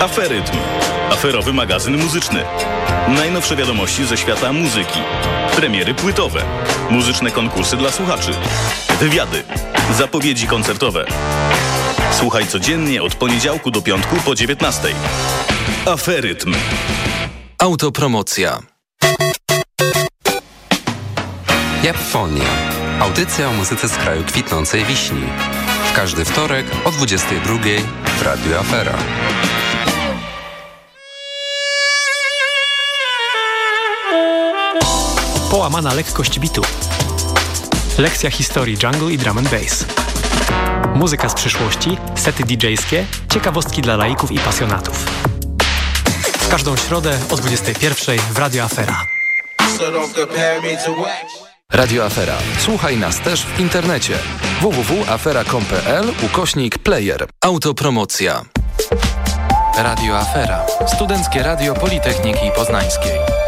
Aferytm. Aferowy magazyn muzyczny. Najnowsze wiadomości ze świata muzyki. Premiery płytowe. Muzyczne konkursy dla słuchaczy. Wywiady. Zapowiedzi koncertowe. Słuchaj codziennie od poniedziałku do piątku po 19. Aferytm. Autopromocja. Japfonia. Audycja o muzyce z kraju kwitnącej wiśni. W każdy wtorek o 22 w Radio Afera. Połamana lekkość bitu. Lekcja historii jungle i drum and bass. Muzyka z przyszłości, sety DJ-skie, ciekawostki dla laików i pasjonatów. W każdą środę o 21 w Radio Afera. Radio Afera. Słuchaj nas też w internecie. www.afera.com.pl ukośnik player. Autopromocja. Radio Afera. Studenckie Radio Politechniki Poznańskiej.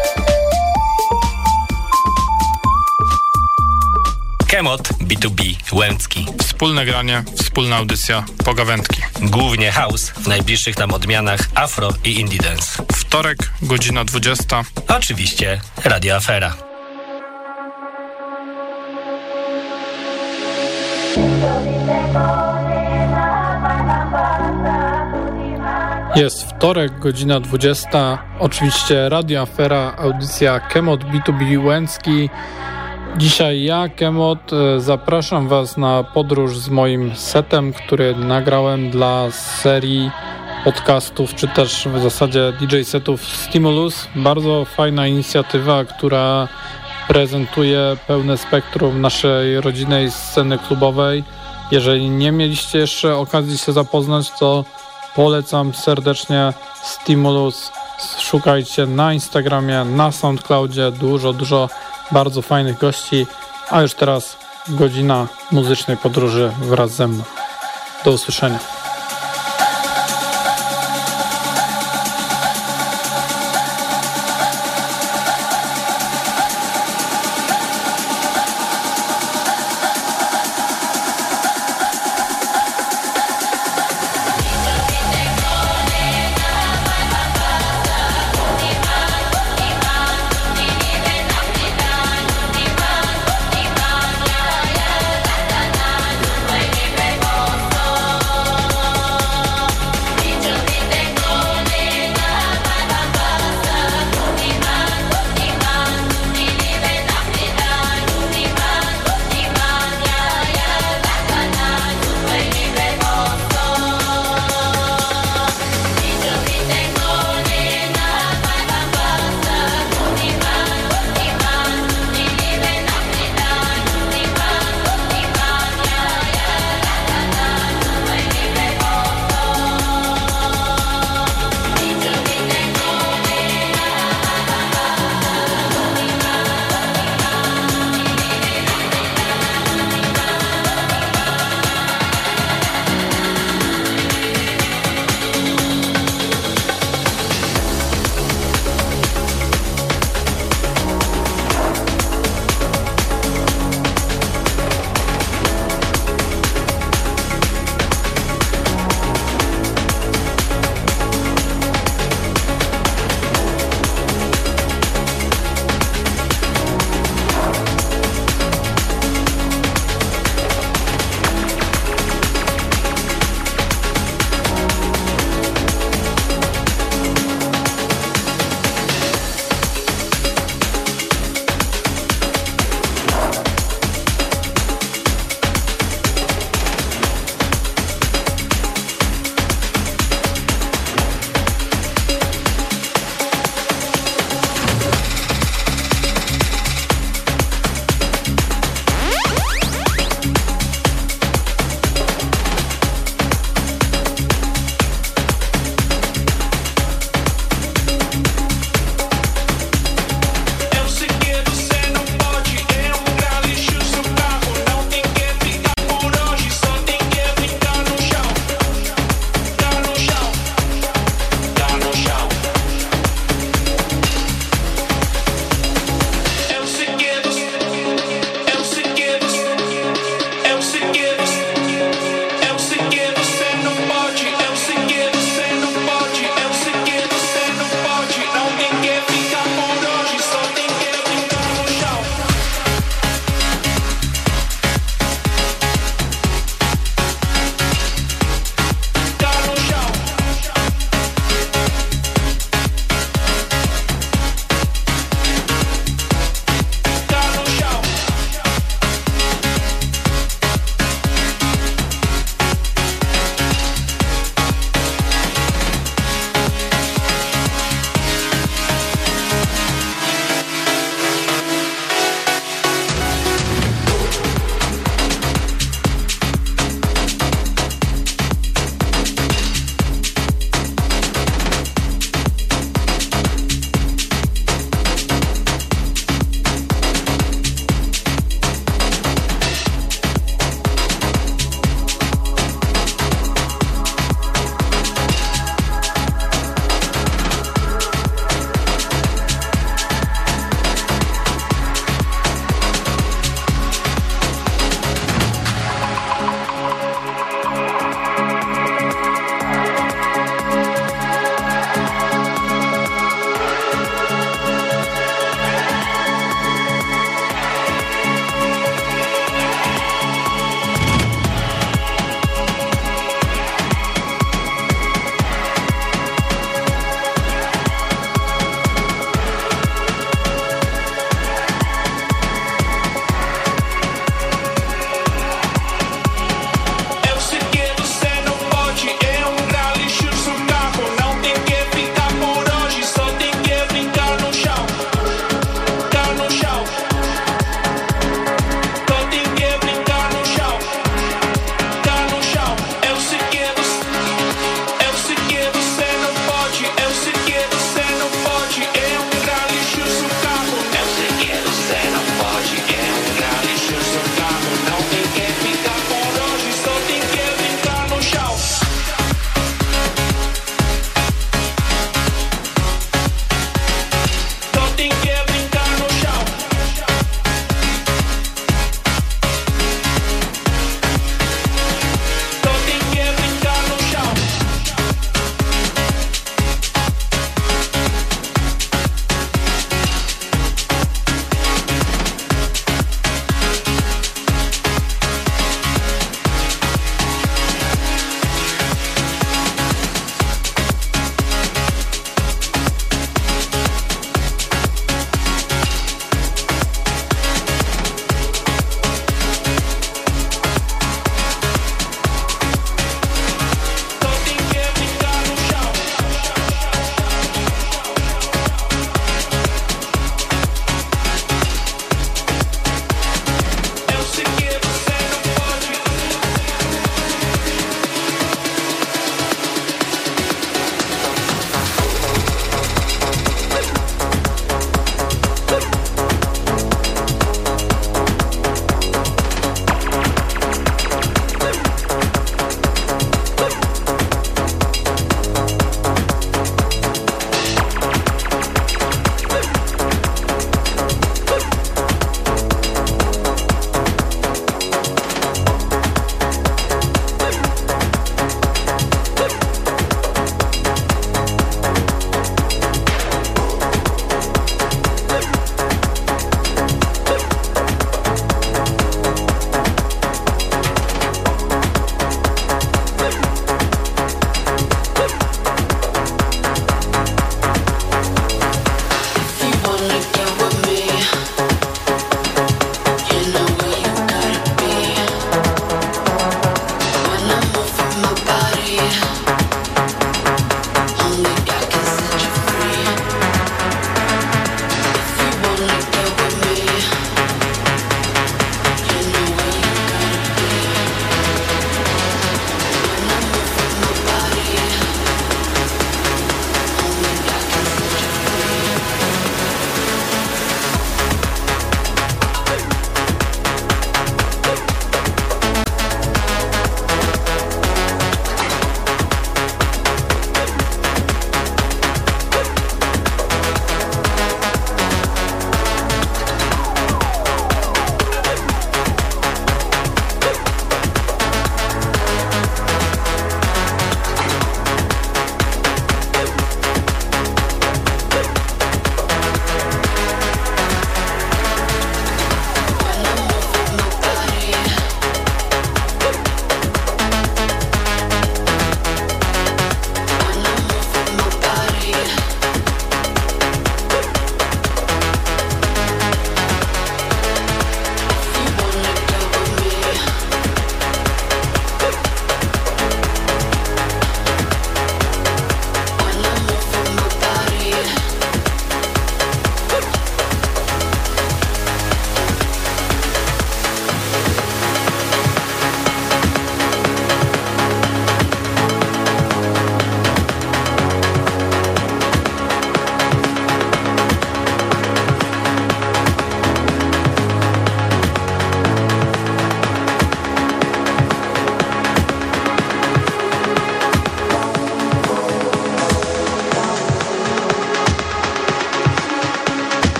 Kemot B2B Łęcki. Wspólne granie, wspólna audycja, pogawędki. Głównie house, w najbliższych nam odmianach afro i indie dance. Wtorek, godzina 20. Oczywiście Radio Afera. Jest wtorek, godzina 20. Oczywiście Radio Afera, audycja Kemot B2B Łęcki. Dzisiaj ja, Kemot, e, zapraszam Was na podróż z moim setem, który nagrałem dla serii podcastów, czy też w zasadzie DJ setów Stimulus. Bardzo fajna inicjatywa, która prezentuje pełne spektrum naszej rodzinnej sceny klubowej. Jeżeli nie mieliście jeszcze okazji się zapoznać, to polecam serdecznie Stimulus. Szukajcie na Instagramie, na Soundcloudzie, dużo, dużo bardzo fajnych gości, a już teraz godzina muzycznej podróży wraz ze mną. Do usłyszenia.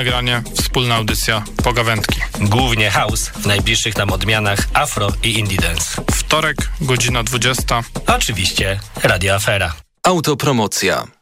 Wspólne granie, wspólna audycja Pogawędki. Głównie house, w najbliższych tam odmianach afro i indie dance. Wtorek, godzina 20. Oczywiście Radio Afera. Autopromocja.